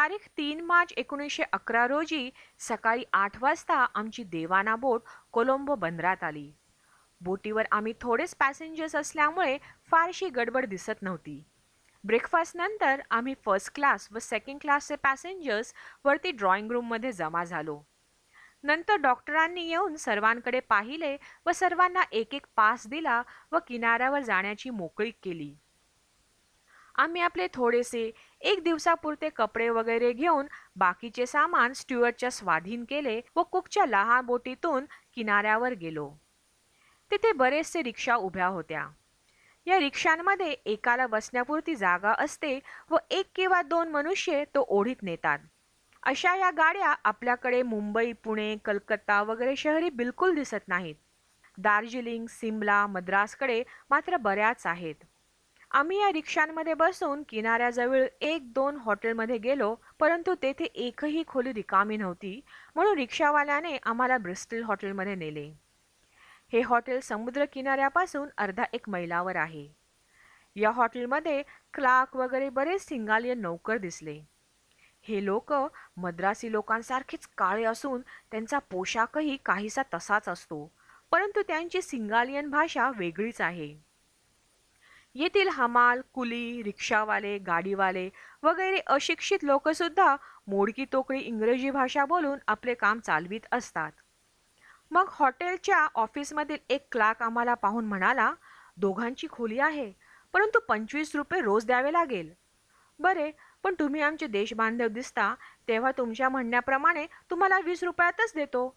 तारीख तीन मार्च एकोणीसशे अकरा रोजी सकाळी आठ वाजता आमची देवाना बोट कोलंबो बंदरात आली. बोटीवर आम्ही थोडेच पॅसेंजर्स असल्यामुळे फारशी गडबड दिसत नव्हती. ब्रेकफास्ट नंतर आम्ही फर्स्ट क्लास व सेकंड क्लासचे पॅसेंजर्स वरती ड्रॉइंग रूममध्ये जमा झालो. नंतर डॉक्टरांनी येऊन सर्वांकडे पाहिले व सर्वांना एक एक पास दिला व किनाऱ्यावर जाण्याची मोकळीक केली. आम्ही आपले थोडेसे एक दिवसापुरते कपडे वगैरे घेऊन बाकीचे सामान स्ट्युअर्टच्या स्वाधीन केले व कुकच्या लहान बोटीतून किनाऱ्यावर गेलो. तिथे बरेचसे रिक्षा उभ्या होत्या. या रिक्षांमध्ये एकाला बसण्यापुरती जागा असते व एक किंवा दोन मनुष्य तो ओढीत नेतात. अशा या गाड्या आपल्याकडे मुंबई पुणे कलकत्ता वगैरे शहरी बिलकुल दिसत नाहीत. दार्जिलिंग सिमला मद्रासकडे मात्र बऱ्याच आहेत. आम्ही या रिक्षांमध्ये बसून किनाऱ्याजवळ एक दोन हॉटेलमध्ये गेलो परंतु तेथे एकही खोली रिकामी नव्हती म्हणून रिक्षावाल्याने आम्हाला ब्रिस्टल हॉटेलमध्ये नेले. हे हॉटेल समुद्र किनाऱ्यापासून अर्धा एक मैलावर आहे. या हॉटेलमध्ये क्लार्क वगैरे बरेच सिंगालियन नौकर दिसले. हे लोक मद्रासी लोकांसारखेच काळे असून त्यांचा पोशाखही काहीसा तसाच असतो परंतु त्यांची सिंगालियन भाषा वेगळीच आहे. येथील हमाल कुली रिक्षावाले गाडीवाले वगैरे अशिक्षित लोकसुद्धा मोडकी तोकडी इंग्रजी भाषा बोलून आपले काम चालवीत असतात. मग हॉटेलच्या ऑफिसमधील एक क्लार्क आम्हाला पाहून म्हणाला दोघांची खोली आहे परंतु पंचवीस रुपये रोज द्यावे लागेल. बरे पण तुम्ही आमचे देशबांधव दिसता तेव्हा तुमच्या म्हणण्याप्रमाणे तुम्हाला वीस रुपयातच देतो.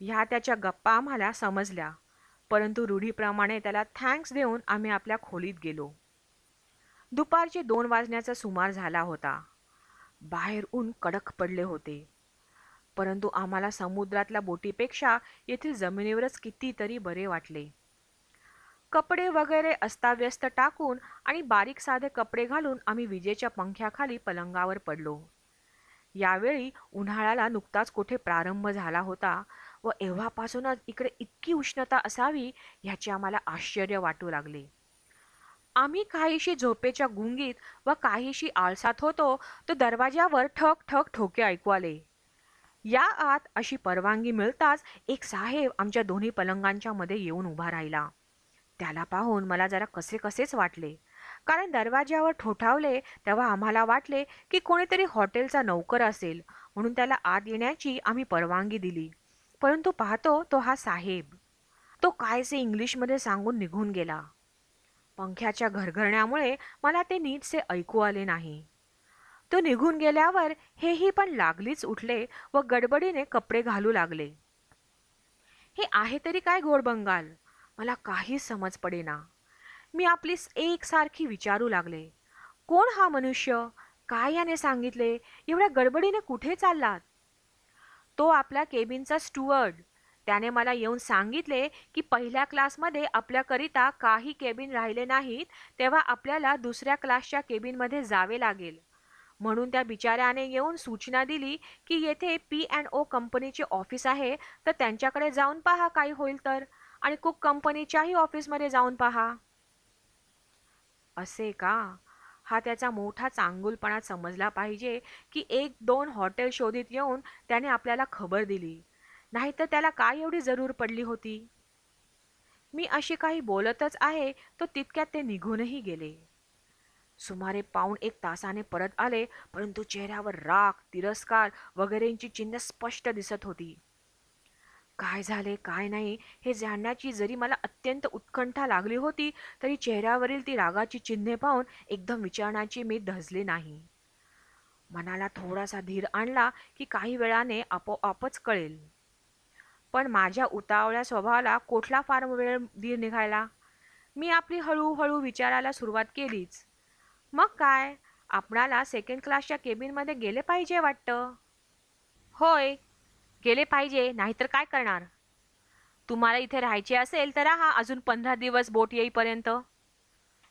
ह्या त्याच्या गप्पा आम्हाला समजल्या. परंतु रूढीप्रमाणे त्याला थँक्स देऊन आम्ही आपल्या खोलीत गेलो. दुपारचे दोन वाजण्याचा सुमार झाला होता. बाहेर ऊन कडक पडले होते. परंतु आम्हाला समुद्रातल्या बोटीपेक्षा येथील जमिनीवरच कितीतरी बरे वाटले. कपडे वगैरे अस्ताव्यस्त टाकून आणि बारीक साधे कपडे घालून आम्ही विजेच्या पंख्याखाली पलंगावर पडलो. यावेळी उन्हाळ्याला नुकताच कुठे प्रारंभ झाला होता व एव्हापासूनच इकडे इतकी उष्णता असावी ह्याचे आम्हाला आश्चर्य वाटू लागले. आम्ही काहीशी झोपेच्या गुंगीत व काहीशी आळसात होतो तो दरवाज्यावर ठक ठक ठोके ऐकू आले. या आत अशी परवानगी मिळताच एक साहेब आमच्या दोन्ही पलंगांच्या मध्ये येऊन उभा राहिला. त्याला पाहून मला जरा कसे कसेच वाटले. कारण दरवाज्यावर ठोठावले तेव्हा आम्हाला वाटले की कोणीतरी हॉटेलचा नौकर असेल म्हणून त्याला आत येण्याची आम्ही परवानगी दिली. परंतु पाहतो तो हा साहेब. तो कायसे इंग्लिशमध्ये सांगून निघून गेला. पंख्याच्या घरघरण्यामुळे मला ते नीटसे ऐकू आले नाही. तो निघून गेल्यावर हेही पण लागलीच उठले व गडबडीने कपडे घालू लागले. हे आहे तरी काय घोडबंगाल मला काहीच समज पडेना. मी आपली एकसारखी विचारू लागले. कोण हा मनुष्य? काय याने सांगितले? एवढ्या गडबडीने कुठे चाललात? तो आपल्या केबिनचा स्टुअर्ड. त्याने मला येऊन सांगितले की पहिल्या क्लासमध्ये आपल्याकरिता काही केबिन राहिले नाहीत तेव्हा आपल्याला दुसऱ्या क्लासच्या केबिनमध्ये जावे लागेल. म्हणून त्या बिचाऱ्याने येऊन सूचना दिली की येथे पी अँड ओ कंपनीचे ऑफिस आहे तर त्यांच्याकडे जाऊन पहा काही होईल तर. आणि कुक कंपनीच्याही ऑफिसमध्ये जाऊन पहा. असे का? हा त्याचा मोठा चांगुलपणा समजला पाहिजे की एक दोन हॉटेल शोधित येऊन त्याने आपल्याला खबर दिली. नाहीतर त्याला काय एवढी जरूर पडली होती? मी अशी काही बोलतच आहे तो तितक्यात ते निघूनही गेले. सुमारे पाऊण एक तासाने परत आले परंतु चेहऱ्यावर राग तिरस्कार वगैरेंची चिन्ह स्पष्ट दिसत होती. काय झाले काय नाही हे जाणण्याची जरी मला अत्यंत उत्कंठा लागली होती तरी चेहऱ्यावरील ती रागाची चिन्हे पाहून एकदम विचारण्याची मी धजले नाही. मनाला थोडासा धीर आणला की काही वेळाने आपोआपच कळेल. पण माझ्या उतावळ्या स्वभावाला कुठला फार वेळ धीर निघायला? मी आपली हळूहळू विचारायला सुरुवात केलीच. मग काय? आपणाला सेकंड क्लासच्या केबिनमध्ये गेले पाहिजे वाटतं. होय गेले पाहिजे नाहीतर काय करणार? तुम्हाला इथे राहायचे असेल तर राहा अजून पंधरा दिवस बोट येईपर्यंत.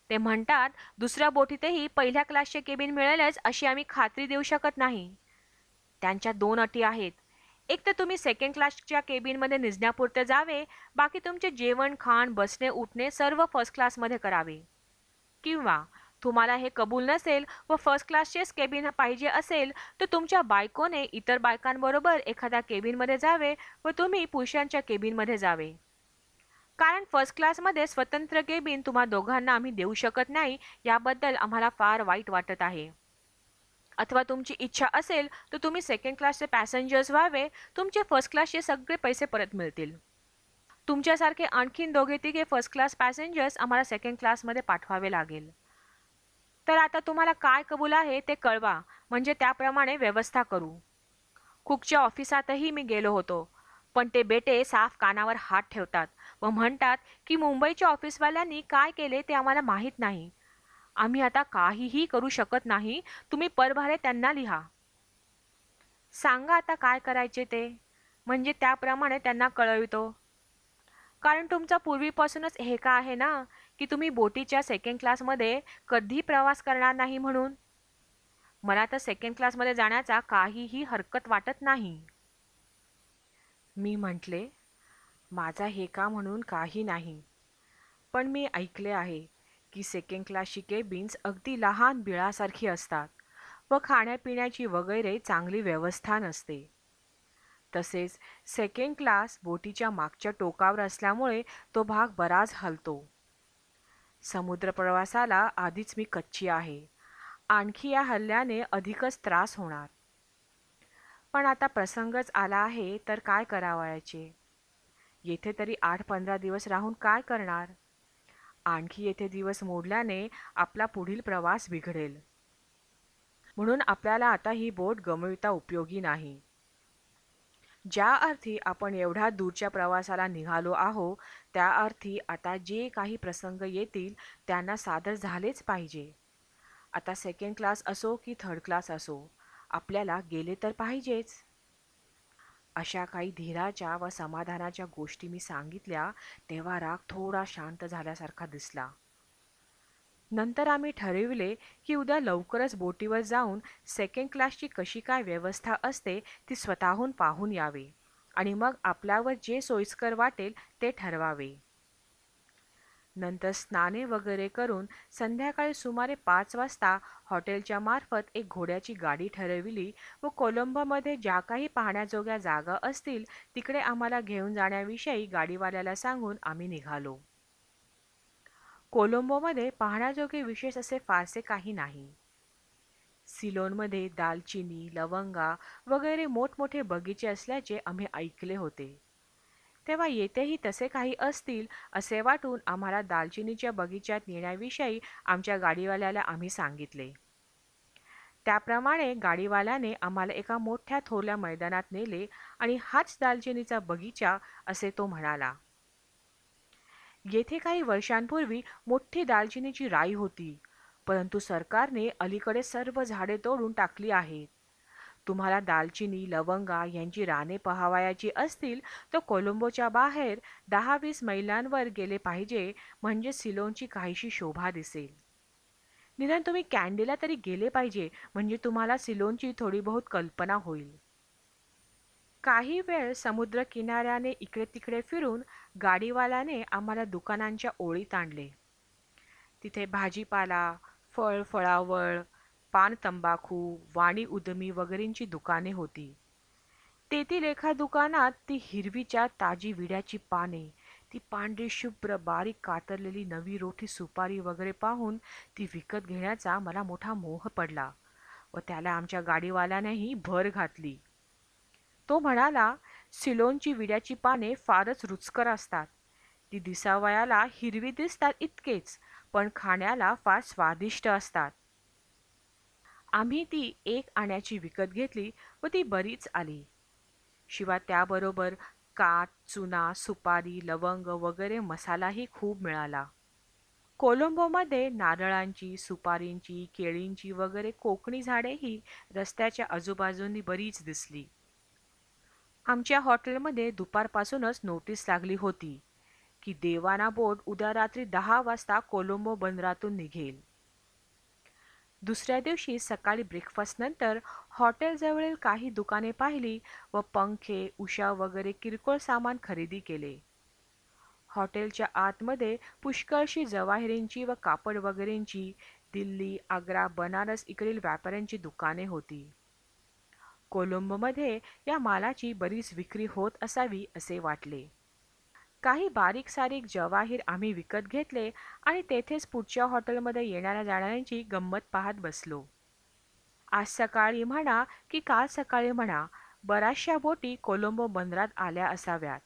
ते म्हणतात दुसऱ्या बोटीतही पहिल्या क्लासचे केबिन मिळेलच अशी आम्ही खात्री देऊ शकत नाही. त्यांच्या दोन अटी आहेत. एक तर तुम्ही सेकंड क्लासच्या केबिनमध्ये निजण्यापुरते जावे बाकी तुमचे जेवण खाण बसणे उठणे सर्व फर्स्ट क्लासमध्ये करावे. किंवा तुम्हाला हे कबूल नसेल व फर्स्ट क्लासचेच केबिन पाहिजे असेल तर तुमच्या बायकोने इतर बायकांबरोबर एखाद्या केबिनमध्ये जावे व तुम्ही पुरुषांच्या केबिनमध्ये जावे. कारण फर्स्ट क्लासमध्ये स्वतंत्र केबिन तुम्हा दोघांना आम्ही देऊ शकत नाही याबद्दल आम्हाला फार वाईट वाटत आहे. अथवा तुमची इच्छा असेल तर तुम्ही सेकंड क्लासचे पॅसेंजर्स व्हावे तुमचे फर्स्ट क्लासचे सगळे पैसे परत मिळतील. तुमच्यासारखे आणखीन दोघे तिघे फर्स्ट क्लास पॅसेंजर्स आम्हाला सेकंड क्लासमध्ये पाठवावे लागेल. तर आता तुम्हाला काय कबूल आहे ते कळवा. म्हणजे त्याप्रमाणे व्यवस्था करू. कुकच्या ऑफिसातही मी गेलो होतो. पण ते बेटे साफ कानावर हात ठेवतात व म्हणतात की मुंबईच्या ऑफिसवाल्यांनी काय केले ते आम्हाला माहीत नाही. आम्ही आता काहीही करू शकत नाही. तुम्ही परभारे त्यांना लिहा. सांगा आता काय करायचे ते? म्हणजे त्याप्रमाणे त्यांना कळवितो. कारण तुमचा पूर्वीपासूनच हे का आहे ना? की तुम्ही बोटीच्या सेकंड क्लासमध्ये कधी प्रवास करणार नाही म्हणून? मला तर सेकंड क्लासमध्ये जाण्याचा काहीही हरकत वाटत नाही. मी म्हटले माझा हे का म्हणून काही नाही. पण मी ऐकले आहे की सेकंड क्लासची केबिन्स अगदी लहान बिळासारखी असतात व खाण्यापिण्याची वगैरे चांगली व्यवस्था नसते. तसेच सेकंड क्लास बोटीच्या मागच्या टोकावर असल्यामुळे तो भाग बराच हलतो. समुद्र प्रवासाला आधीच मी कच्ची आहे. आणखी या हल्ल्याने अधिकच त्रास होणार. पण आता प्रसंगच आला आहे तर काय करावयाचे? येथे तरी आठ पंधरा दिवस राहून काय करणार? आणखी येथे दिवस मोडल्याने आपला पुढील प्रवास बिघडेल. म्हणून आपल्याला आता ही बोट गमविता उपयोगी नाही. ज्या अर्थी आपण एवढ्या दूरच्या प्रवासाला निघालो आहो त्या अर्थी आता जे काही प्रसंग येतील त्यांना सादर झालेच पाहिजे. आता सेकंड क्लास असो की थर्ड क्लास असो आपल्याला गेले तर पाहिजेच. अशा काही धीराच्या व समाधानाच्या गोष्टी मी सांगितल्या तेव्हा राग थोडा शांत झाल्यासारखा दिसला. नंतर आम्ही ठरविले की उद्या लवकरच बोटीवर जाऊन सेकंड क्लासची कशी काय व्यवस्था असते ती स्वतःहून पाहून यावे आणि मग आपल्यावर जे सोयीस्कर वाटेल ते ठरवावे. नंतर स्नाने वगैरे करून संध्याकाळी सुमारे पाच वाजता हॉटेलच्या मार्फत एक घोड्याची गाडी ठरविली व कोलंबोमध्ये ज्या काही पाहण्याजोग्या जागा असतील तिकडे आम्हाला घेऊन जाण्याविषयी गाडीवाल्याला सांगून आम्ही निघालो. कोलंबोमध्ये पाहण्याजोगे विशेष असे फारसे काही नाही. सिलोनमध्ये दालचिनी लवंगा वगैरे मोठमोठे बगीचे असल्याचे आम्ही ऐकले होते. तेव्हा येथेही तसे काही असतील असे वाटून आम्हाला दालचिनीच्या बगीच्यात नेण्याविषयी आमच्या गाडीवाल्याला आम्ही सांगितले. त्याप्रमाणे गाडीवाल्याने आम्हाला एका मोठ्या थोरल्या मैदानात नेले आणि हाच दालचिनीचा बगीचा असे तो म्हणाला. येथे काही वर्षांपूर्वी मोठी दालचिनीची राई होती. परंतु सरकारने अलीकडे सर्व झाडे तोडून टाकली आहेत. तुम्हाला दालचिनी लवंगा यांची राने पहावयाची असतील तर कोलंबोच्या बाहेर दहा वीस मैलांवर गेले पाहिजे म्हणजे सिलोनची काहीशी शोभा दिसेल. निदान तुम्ही कॅन्डीला तरी गेले पाहिजे म्हणजे तुम्हाला सिलोनची थोडी बहुत कल्पना होईल. काही वेळ समुद्र किनाऱ्याने इकडे तिकडे फिरून गाडीवाल्याने आम्हाला दुकानांच्या ओळीत आणले. तिथे भाजीपाला फळ फळावळ पान तंबाखू वाणी उदमी वगैरेंची दुकाने होती. तेथील एका दुकानात ती हिरवीच्या ताजी विड्याची पाने ती पांढरी शुभ्र बारीक कातरलेली नवी रोठी सुपारी वगैरे पाहून ती विकत घेण्याचा मला मोठा मोह पडला व त्याला आमच्या गाडीवाल्यानेही भर घातली. तो म्हणाला सिलोनची विड्याची पाने फारच रुचकर असतात. ती दिसावयाला हिरवी दिसतात इतकेच पण खाण्याला फार स्वादिष्ट असतात. आम्ही ती एक आण्याची विकत घेतली व ती बरीच आली. शिवाय त्याबरोबर कात चुना सुपारी लवंग वगैरे मसालाही खूप मिळाला. कोलंबोमध्ये नारळांची सुपारींची केळींची वगैरे कोकणी झाडेही रस्त्याच्या आजूबाजूंनी बरीच दिसली. आमच्या हॉटेलमध्ये दुपारपासूनच नोटीस लागली होती की देवाना बोट उद्या रात्री दहा वाजता कोलंबो बंदरातून निघेल. दुसऱ्या दिवशी सकाळी ब्रेकफास्टनंतर हॉटेलजवळील काही दुकाने पाहिली व पंखे उषा वगैरे किरकोळ सामान खरेदी केले. हॉटेलच्या आतमध्ये पुष्कळशी जवाहिरींची व कापड वगैरेंची दिल्ली आग्रा बनारस इकडील व्यापाऱ्यांची दुकाने होती. कोलंबोमध्ये या मालाची बरीच विक्री होत असावी असे वाटले. काही बारीक सारीक जवाहीर आम्ही विकत घेतले आणि तेथेच पुढच्या हॉटेलमध्ये येणाऱ्या जाणाऱ्यांची गंमत पाहत बसलो. आज सकाळी म्हणा की काल सकाळी म्हणा बऱ्याचशा बोटी कोलंबो बंदरात आल्या असाव्यात.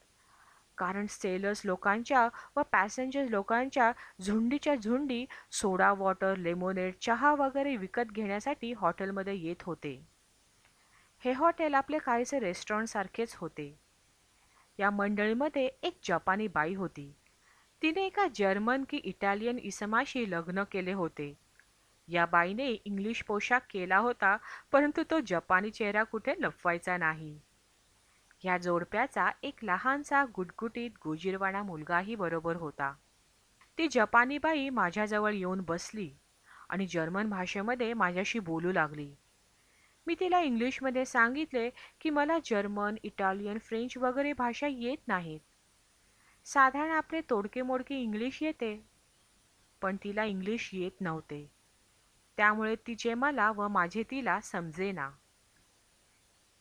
कारण सेलर्स लोकांच्या व पॅसेंजर्स लोकांच्या झुंडीच्या झुंडी सोडा वॉटर लेमोनेड चहा वगैरे विकत घेण्यासाठी हॉटेलमध्ये येत होते. हे हॉटेल आपले काहीसे रेस्टॉरंटसारखेच होते. या मंडळीमध्ये एक जपानी बाई होती. तिने एका जर्मन की इटालियन इसमाशी लग्न केले होते. या बाईने इंग्लिश पोशाख केला होता परंतु तो जपानी चेहरा कुठे लपवायचा नाही. या जोडप्याचा एक लहानसा गुटगुटीत गोजीरवाणा मुलगाही बरोबर होता. ती जपानी बाई माझ्याजवळ येऊन बसली आणि जर्मन भाषेमध्ये माझ्याशी बोलू लागली. मी तिला इंग्लिशमध्ये सांगितले की मला जर्मन इटालियन फ्रेंच वगैरे भाषा येत नाहीत. साधारण आपले तोडके मोडके इंग्लिश येते पण तिला इंग्लिश येत नव्हते. त्यामुळे तिचे मला व माझे तिला समजेना.